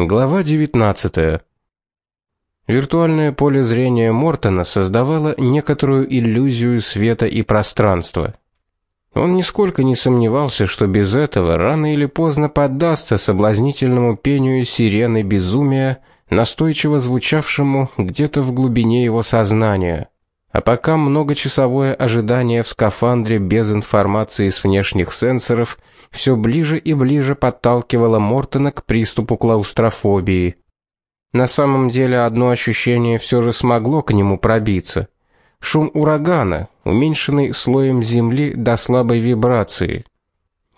Глава 19. Виртуальное поле зрения Мортона создавало некоторую иллюзию света и пространства. Он нисколько не сомневался, что без этого рано или поздно поддастся соблазнительному пению сирены безумия, настойчиво звучавшему где-то в глубине его сознания. А пока многочасовое ожидание в скафандре без информации с внешних сенсоров все ближе и ближе подталкивало Мортона к приступу клаустрофобии. На самом деле одно ощущение все же смогло к нему пробиться. Шум урагана, уменьшенный слоем земли до слабой вибрации.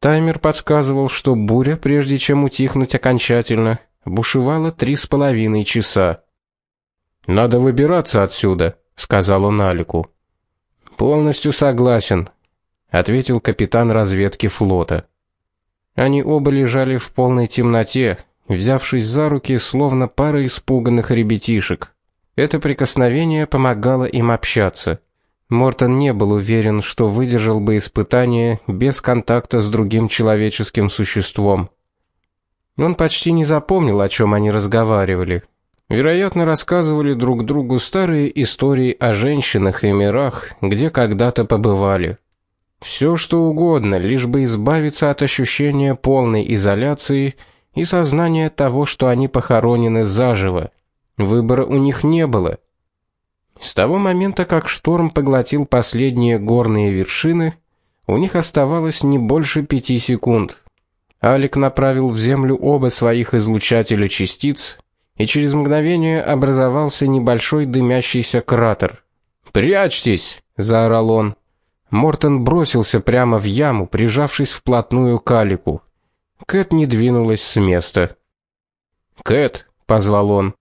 Таймер подсказывал, что буря, прежде чем утихнуть окончательно, бушевала три с половиной часа. Надо выбираться отсюда, сказал он Алику. Полностью согласен, ответил капитан разведки флота. Они оба лежали в полной темноте, взявшись за руки, словно пара испуганных ребятишек. Это прикосновение помогало им общаться. Мортон не был уверен, что выдержал бы испытание без контакта с другим человеческим существом. Он почти не запомнил, о чем они разговаривали. Вероятно, рассказывали друг другу старые истории о женщинах и мирах, где когда-то побывали. Все что угодно, лишь бы избавиться от ощущения полной изоляции и сознания того, что они похоронены заживо. Выбора у них не было. С того момента, как шторм поглотил последние горные вершины, у них оставалось не больше пяти секунд. Алик направил в землю оба своих излучателя частиц, и через мгновение образовался небольшой дымящийся кратер. "Прячьтесь!" заорал он. Мортон бросился прямо в яму, прижавшись вплотную к Алику. Кэт не двинулась с места. "Кэт", позвал он.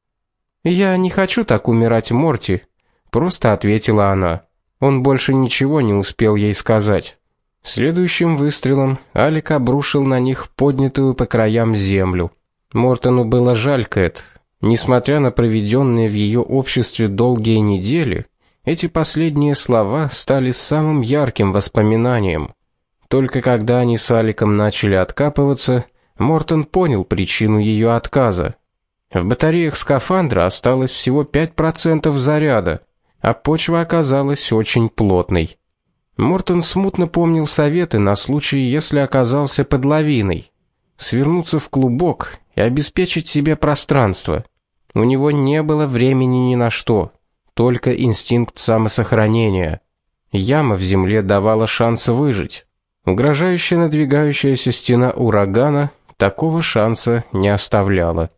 "Я не хочу так умирать, Морти", просто ответила она. Он больше ничего не успел ей сказать. Следующим выстрелом Алик обрушил на них поднятую по краям землю. Мортону было жаль Кэт. Несмотря на проведенные в ее обществе долгие недели, эти последние слова стали самым ярким воспоминанием. Только когда они с Аликом начали откапываться, Мортон понял причину ее отказа. В батареях скафандра осталось всего 5% заряда, а почва оказалась очень плотной. Мортон смутно помнил советы на случай, если оказался под лавиной: свернуться в клубок и обеспечить себе пространство. У него не было времени ни на что только инстинкт самосохранения. Яма в земле давала шанс выжить. Угрожающая надвигающаяся стена урагана такого шанса не оставляла.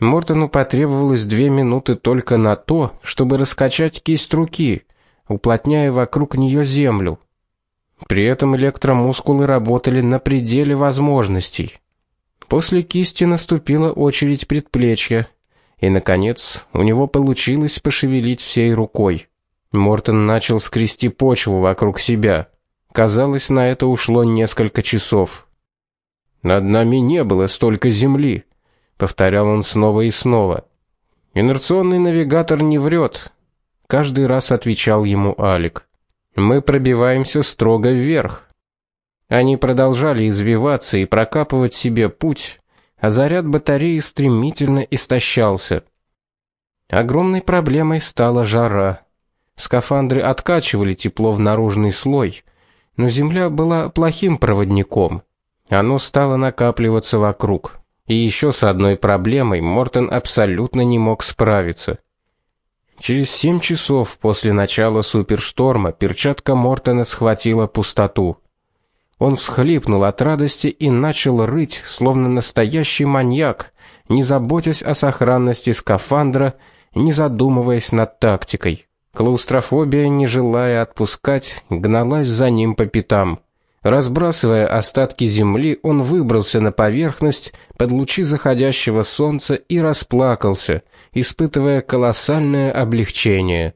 Мортону потребовалось две минуты только на то, чтобы раскачать кисть руки, уплотняя вокруг нее землю. При этом электромускулы работали на пределе возможностей. После кисти наступила очередь предплечья, и наконец у него получилось пошевелить всей рукой. Мортон начал скрести почву вокруг себя. Казалось, на это ушло несколько часов. Над нами не было столько земли, повторял он снова и снова. Инерционный навигатор не врет. каждый раз отвечал ему Алик. Мы пробиваемся строго вверх. Они продолжали извиваться и прокапывать себе путь, а заряд батареи стремительно истощался. Огромной проблемой стала жара. Скафандры откачивали тепло в наружный слой, но земля была плохим проводником. Оно стало накапливаться вокруг. И еще с одной проблемой Мортон абсолютно не мог справиться. Через семь часов после начала супершторма перчатка Мортона схватила пустоту. Он всхлипнул от радости и начал рыть, словно настоящий маньяк, не заботясь о сохранности скафандра, не задумываясь над тактикой. Клаустрофобия, не желая отпускать, гналась за ним по пятам. Разбрасывая остатки земли, он выбрался на поверхность под лучи заходящего солнца и расплакался, испытывая колоссальное облегчение.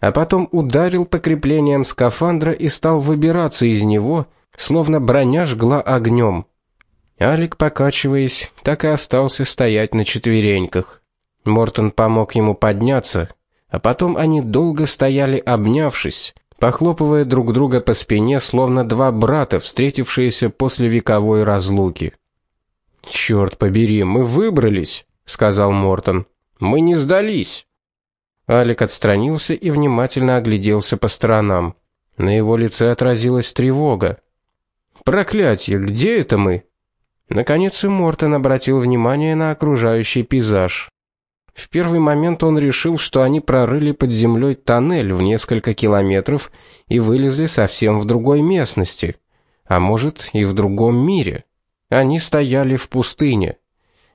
А потом ударил по креплениям скафандра и стал выбираться из него, словно броня жгла огнем. Алик, покачиваясь, так и остался стоять на четвереньках. Мортон помог ему подняться, а потом они долго стояли обнявшись, похлопывая друг друга по спине, словно два брата, встретившиеся после вековой разлуки. Черт побери, мы выбрались, сказал Мортон. Мы не сдались. Алик отстранился и внимательно огляделся по сторонам. На его лице отразилась тревога. Проклятье, где это мы? Наконец и Мортон обратил внимание на окружающий пейзаж. В первый момент он решил, что они прорыли под землей тоннель в несколько километров и вылезли совсем в другой местности, а может, и в другом мире. Они стояли в пустыне.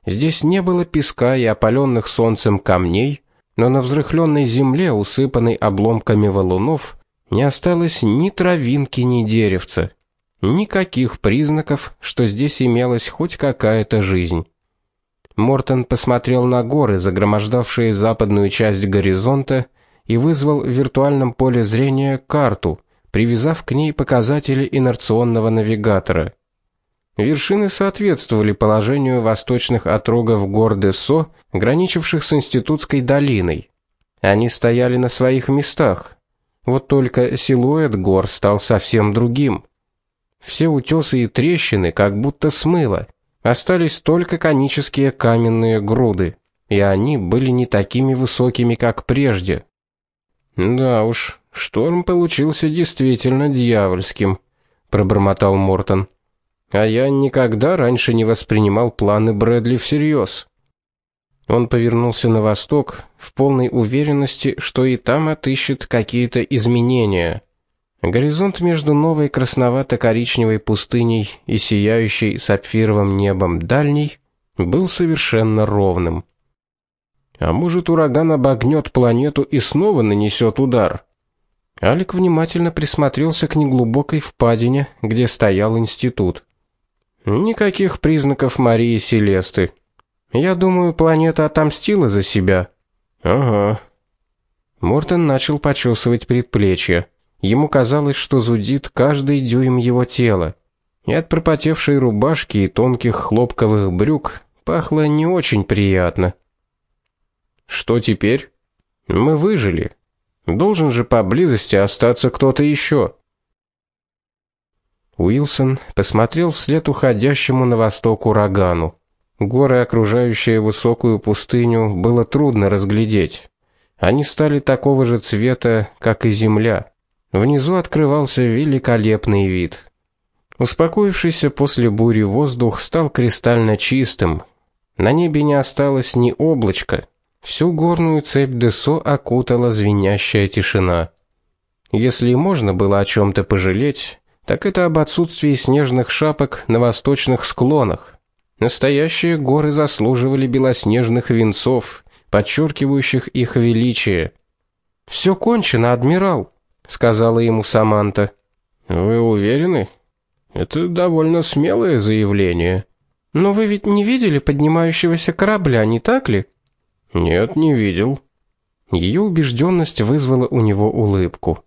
Здесь не было песка и опаленных солнцем камней, но на взрыхленной земле, усыпанной обломками валунов, не осталось ни травинки, ни деревца. Никаких признаков, что здесь имелась хоть какая-то жизнь. Мортон посмотрел на горы, загромождавшие западную часть горизонта, и вызвал в виртуальном поле зрения карту, привязав к ней показатели инерционного навигатора. Вершины соответствовали положению восточных отрогов гор Десо, граничивших с Институтской долиной. Они стояли на своих местах. Вот только силуэт гор стал совсем другим. Все утесы и трещины как будто смыло. Остались только конические каменные груды, и они были не такими высокими, как прежде. Да уж, шторм получился действительно дьявольским, пробормотал Мортон. А я никогда раньше не воспринимал планы Брэдли всерьез. Он повернулся на восток в полной уверенности, что и там отыщет какие-то изменения. Горизонт между новой красновато-коричневой пустыней и сияющей сапфировым небом дальней был совершенно ровным. А может, ураган обогнет планету и снова нанесет удар? Алик внимательно присмотрелся к неглубокой впадине, где стоял институт. Никаких признаков Марии Селесты. Я думаю, планета отомстила за себя. Ага. Мортон начал почесывать предплечье. Ему казалось, что зудит каждый дюйм его тела. И от пропотевшей рубашки и тонких хлопковых брюк пахло не очень приятно. Что теперь? Мы выжили. Должен же поблизости остаться кто-то еще. Уилсон посмотрел вслед уходящему на восток урагану. Горы, окружающие высокую пустыню, было трудно разглядеть. Они стали такого же цвета, как и земля. Внизу открывался великолепный вид. Успокоившийся после бури воздух стал кристально чистым. На небе не осталось ни облачка. Всю горную цепь Десо окутала звенящая тишина. Если можно было о чем то пожалеть, так это об отсутствии снежных шапок на восточных склонах. Настоящие горы заслуживали белоснежных венцов, подчеркивающих их величие. Все кончено, адмирал, сказала ему Саманта. Вы уверены? Это довольно смелое заявление. Но вы ведь не видели поднимающегося корабля, не так ли? Нет, не видел. Ее убежденность вызвала у него улыбку.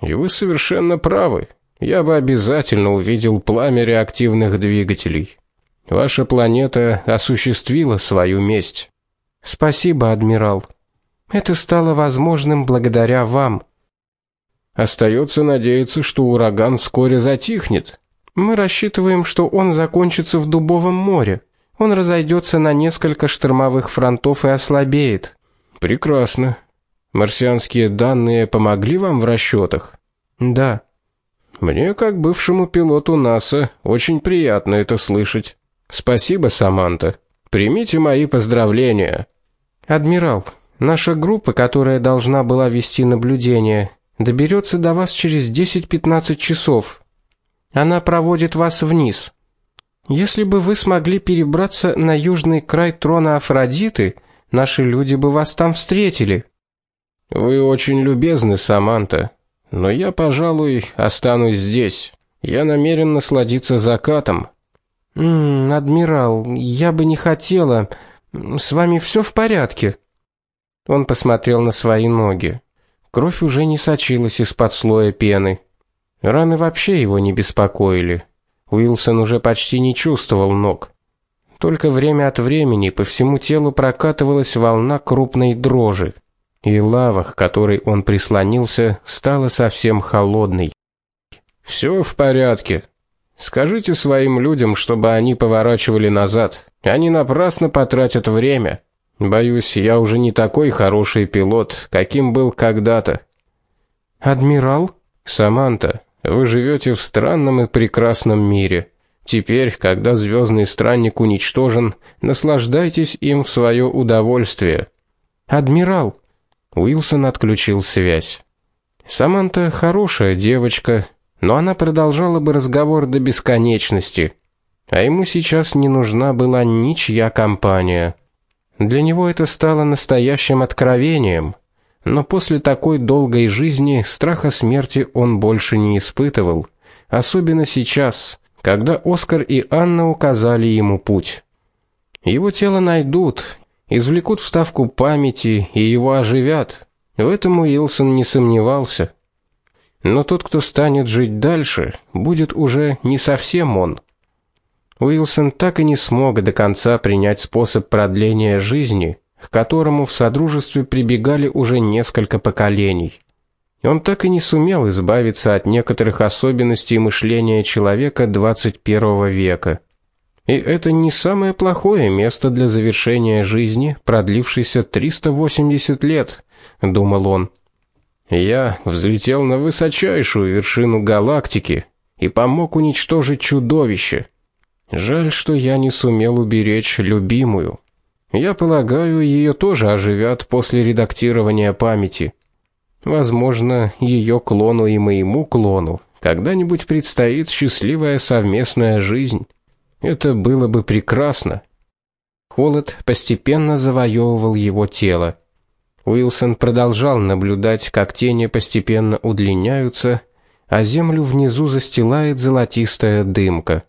И вы совершенно правы. Я бы обязательно увидел пламя реактивных двигателей. Ваша планета осуществила свою месть. Спасибо, адмирал. Это стало возможным благодаря вам. Остается надеяться, что ураган вскоре затихнет. Мы рассчитываем, что он закончится в Дубовом море. Он разойдется на несколько штормовых фронтов и ослабеет. Прекрасно. Марсианские данные помогли вам в расчетах? Да. Мне, как бывшему пилоту НАСА, очень приятно это слышать. Спасибо, Саманта. Примите мои поздравления. Адмирал, наша группа, которая должна была вести наблюдение, доберется до вас через 10-15 часов. Она проводит вас вниз. Если бы вы смогли перебраться на южный край трона Афродиты, наши люди бы вас там встретили. Вы очень любезны, Саманта, но я, пожалуй, останусь здесь. Я намерен насладиться закатом. М, адмирал, я бы не хотела. С вами все в порядке? Он посмотрел на свои ноги. Кровь уже не сочилась из-под слоя пены. Раны вообще его не беспокоили. Уилсон уже почти не чувствовал ног. Только время от времени по всему телу прокатывалась волна крупной дрожи, и лава, к которой он прислонился, стала совсем холодной. Все в порядке. Скажите своим людям, чтобы они поворачивали назад. Они напрасно потратят время. Боюсь, я уже не такой хороший пилот, каким был когда-то. Адмирал Саманта, вы живете в странном и прекрасном мире. Теперь, когда звездный странник уничтожен, наслаждайтесь им в свое удовольствие. Адмирал Уилсон отключил связь. Саманта хорошая девочка, но она продолжала бы разговор до бесконечности, а ему сейчас не нужна была ничья компания. Для него это стало настоящим откровением, но после такой долгой жизни страха смерти он больше не испытывал, особенно сейчас, когда Оскар и Анна указали ему путь. Его тело найдут, извлекут вставку памяти и его оживят. В этом Уилсон не сомневался. Но тот, кто станет жить дальше, будет уже не совсем он. Уилсон так и не смог до конца принять способ продления жизни, к которому в содружестве прибегали уже несколько поколений. Он так и не сумел избавиться от некоторых особенностей мышления человека 21 века. И это не самое плохое место для завершения жизни, продлившейся 380 лет, думал он. Я взлетел на высочайшую вершину галактики и помог уничтожить чудовище. Жаль, что я не сумел уберечь любимую. Я полагаю, ее тоже оживят после редактирования памяти. Возможно, ее клону и моему клону когда-нибудь предстоит счастливая совместная жизнь. Это было бы прекрасно. Холод постепенно завоевывал его тело. Уилсон продолжал наблюдать, как тени постепенно удлиняются, а землю внизу застилает золотистая дымка.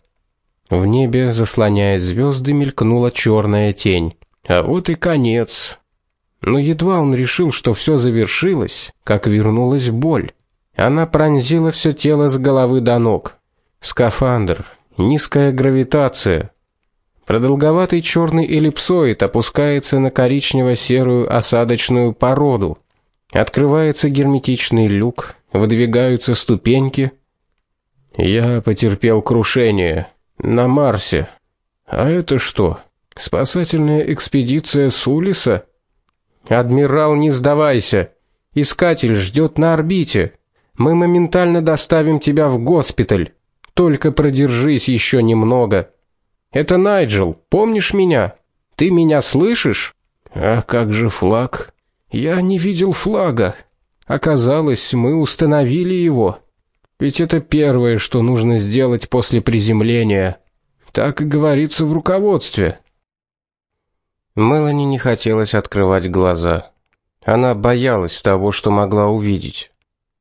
В небе, заслоняя звезды, мелькнула черная тень. А вот и конец. Но едва он решил, что все завершилось, как вернулась боль. Она пронзила все тело с головы до ног. Скафандр, Низкая гравитация. Продолговатый черный эллипсоид опускается на коричнево-серую осадочную породу. Открывается герметичный люк, выдвигаются ступеньки. Я потерпел крушение на Марсе. А это что? Спасательная экспедиция Сулиса? Адмирал, не сдавайся. Искатель ждет на орбите. Мы моментально доставим тебя в госпиталь. Только продержись еще немного. Это Найджел, помнишь меня? Ты меня слышишь? А как же флаг? Я не видел флага. Оказалось, мы установили его. Ведь это первое, что нужно сделать после приземления. Так и говорится в руководстве. Мелани не хотелось открывать глаза. Она боялась того, что могла увидеть.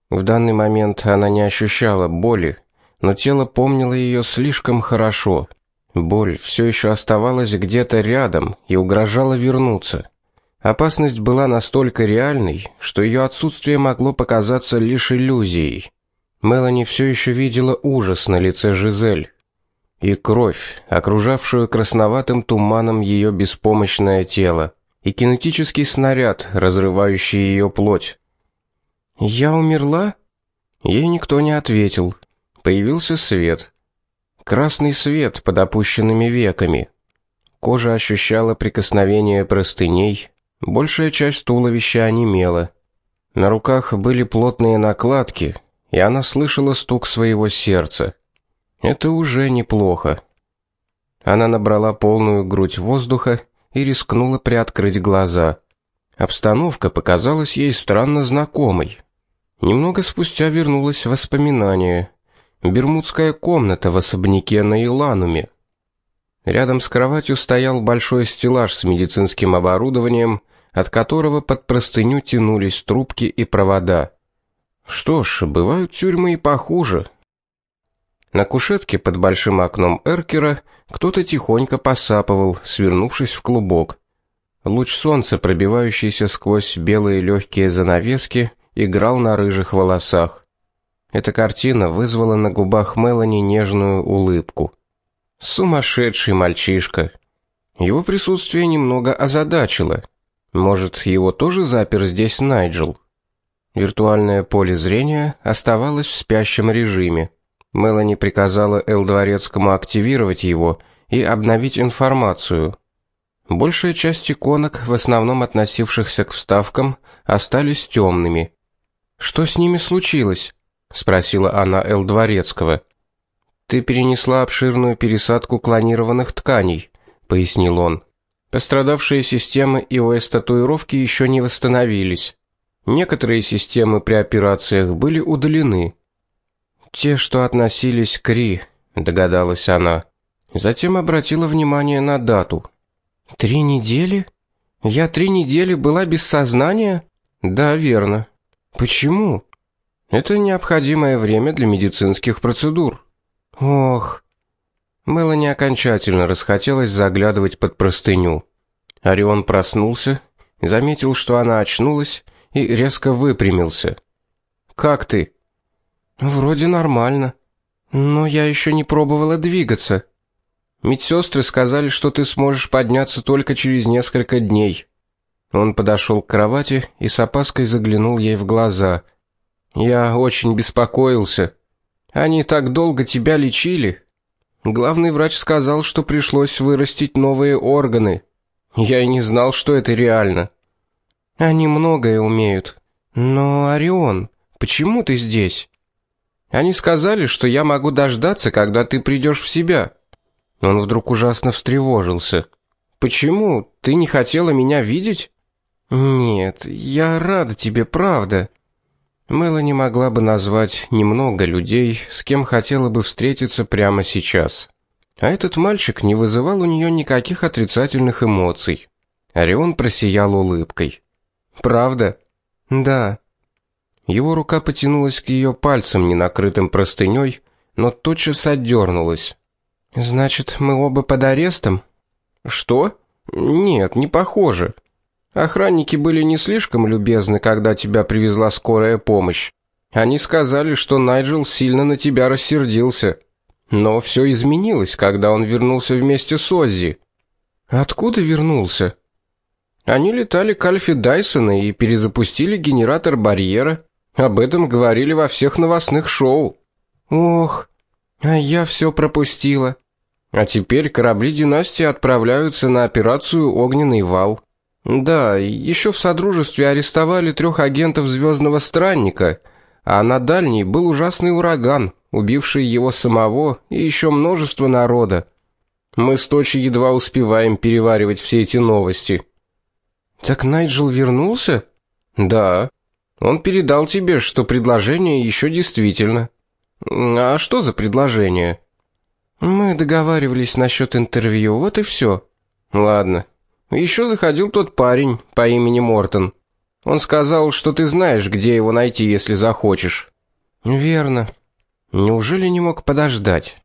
В данный момент она не ощущала боли, но тело помнило ее слишком хорошо. Боль все еще оставалась где-то рядом и угрожала вернуться. Опасность была настолько реальной, что ее отсутствие могло показаться лишь иллюзией. Мелани все еще видела ужас на лице Жизель и кровь, окружавшую красноватым туманом ее беспомощное тело, и кинетический снаряд, разрывающий ее плоть. "Я умерла?" Ей никто не ответил. Появился свет. Красный свет под опущенными веками. Кожа ощущала прикосновение простыней, большая часть туловища онемела. На руках были плотные накладки, и она слышала стук своего сердца. Это уже неплохо. Она набрала полную грудь воздуха и рискнула приоткрыть глаза. Обстановка показалась ей странно знакомой. Немного спустя вернулось воспоминание бермудская комната в особняке на Илануме. Рядом с кроватью стоял большой стеллаж с медицинским оборудованием, от которого под простыню тянулись трубки и провода. Что ж, бывают тюрьмы и похуже. На кушетке под большим окном эркера кто-то тихонько посапывал, свернувшись в клубок. Луч солнца, пробивающийся сквозь белые легкие занавески, играл на рыжих волосах. Эта картина вызвала на губах Мелани нежную улыбку. Сумасшедший мальчишка. Его присутствие немного озадачило. Может, его тоже запер здесь Найджел? Виртуальное поле зрения оставалось в спящем режиме. Мелани приказала Эл Дворецкому активировать его и обновить информацию. Большая часть иконок, в основном относившихся к вставкам, остались темными. Что с ними случилось? спросила она Эл Дворецкого. Ты перенесла обширную пересадку клонированных тканей, пояснил он. Пострадавшие системы и ОС-татуировки еще не восстановились. Некоторые системы при операциях были удалены. Те, что относились к Ри, догадалась она. Затем обратила внимание на дату. Три недели? Я три недели была без сознания? Да, верно. Почему? Это необходимое время для медицинских процедур. Ох. Мелани окончательно расхотелось заглядывать под простыню. Орион проснулся, заметил, что она очнулась и резко выпрямился. Как ты? Вроде нормально. Но я еще не пробовала двигаться. Медсестры сказали, что ты сможешь подняться только через несколько дней. Он подошел к кровати и с опаской заглянул ей в глаза. Я очень беспокоился. Они так долго тебя лечили. Главный врач сказал, что пришлось вырастить новые органы. Я и не знал, что это реально. Они многое умеют. Но Орион, почему ты здесь? Они сказали, что я могу дождаться, когда ты придешь в себя. Он вдруг ужасно встревожился. Почему? Ты не хотела меня видеть? Нет, я рада тебе, правда. Мелани могла бы назвать немного людей, с кем хотела бы встретиться прямо сейчас. А этот мальчик не вызывал у нее никаких отрицательных эмоций. Орион просиял улыбкой. Правда? Да. Его рука потянулась к ее пальцам, не накрытым простыней, но тотчас отдернулась. Значит, мы оба под арестом? Что? Нет, не похоже. Охранники были не слишком любезны, когда тебя привезла скорая помощь. Они сказали, что Найджел сильно на тебя рассердился. Но все изменилось, когда он вернулся вместе с Оззи. Откуда вернулся? Они летали к Альфе Дайсона и перезапустили генератор барьера. Об этом говорили во всех новостных шоу. Ох, а я все пропустила. А теперь корабли династии отправляются на операцию Огненный вал. Да, еще в содружестве арестовали трех агентов Звездного странника, а на дальней был ужасный ураган, убивший его самого и еще множество народа. Мы с Точи едва успеваем переваривать все эти новости. Так Найджел вернулся? Да. Он передал тебе, что предложение еще действительно. А что за предложение? Мы договаривались насчет интервью, вот и все. Ладно. Еще заходил тот парень по имени Мортон. Он сказал, что ты знаешь, где его найти, если захочешь. Верно. Неужели не мог подождать?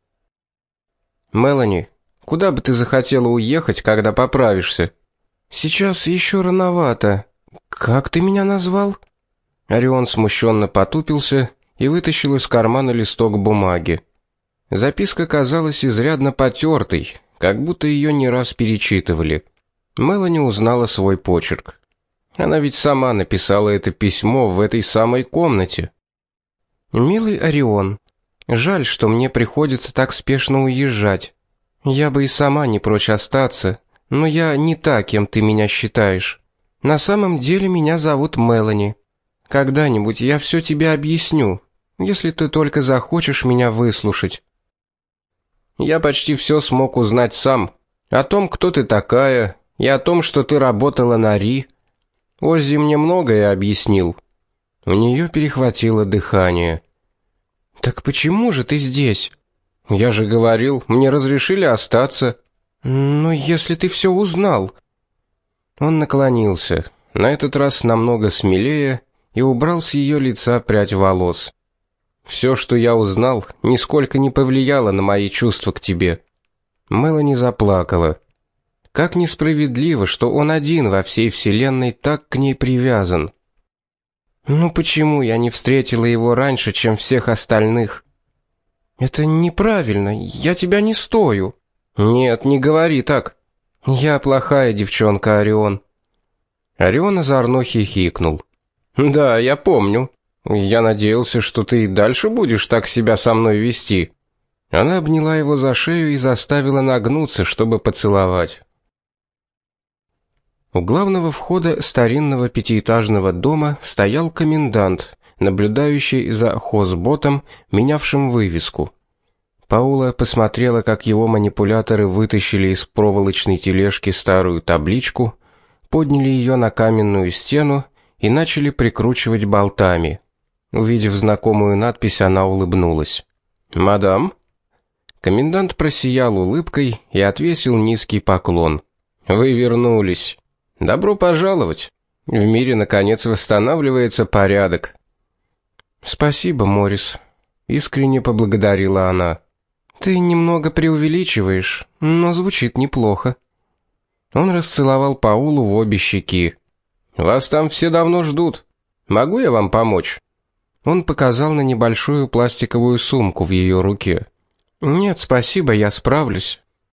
Мелани, куда бы ты захотела уехать, когда поправишься? Сейчас еще рановато. Как ты меня назвал? Орион смущенно потупился и вытащил из кармана листок бумаги. Записка казалась изрядно потертой, как будто ее не раз перечитывали. Мелани узнала свой почерк. Она ведь сама написала это письмо в этой самой комнате. Милый Орион, жаль, что мне приходится так спешно уезжать. Я бы и сама не прочь остаться, но я не та, кем ты меня считаешь. На самом деле меня зовут Мелани. Когда-нибудь я все тебе объясню, если ты только захочешь меня выслушать. Я почти все смог узнать сам о том, кто ты такая, и о том, что ты работала на Ри. Оззи мне многое объяснил. У нее перехватило дыхание. Так почему же ты здесь? Я же говорил, мне разрешили остаться. Ну, если ты все узнал. Он наклонился, на этот раз намного смелее, и убрал с ее лица прядь волос. Все, что я узнал, нисколько не повлияло на мои чувства к тебе. Мелани заплакала. Как несправедливо, что он один во всей вселенной так к ней привязан. Ну почему я не встретила его раньше, чем всех остальных? Это неправильно. Я тебя не стою. Нет, не говори так. Я плохая девчонка, Орион. Орион озорно хихикнул. Да, я помню. Я надеялся, что ты и дальше будешь так себя со мной вести. Она обняла его за шею и заставила нагнуться, чтобы поцеловать. У главного входа старинного пятиэтажного дома стоял комендант, наблюдающий за хозботом, менявшим вывеску. Паула посмотрела, как его манипуляторы вытащили из проволочной тележки старую табличку, подняли ее на каменную стену и начали прикручивать болтами. Увидев знакомую надпись, она улыбнулась. "Мадам?" Комендант просиял улыбкой и отвесил низкий поклон. "Вы вернулись. Добро пожаловать. В мире наконец восстанавливается порядок". "Спасибо, Морис", искренне поблагодарила она. Ты немного преувеличиваешь, но звучит неплохо. Он расцеловал Паулу в обе щеки. Вас там все давно ждут. Могу я вам помочь? Он показал на небольшую пластиковую сумку в ее руке. Нет, спасибо, я справлюсь.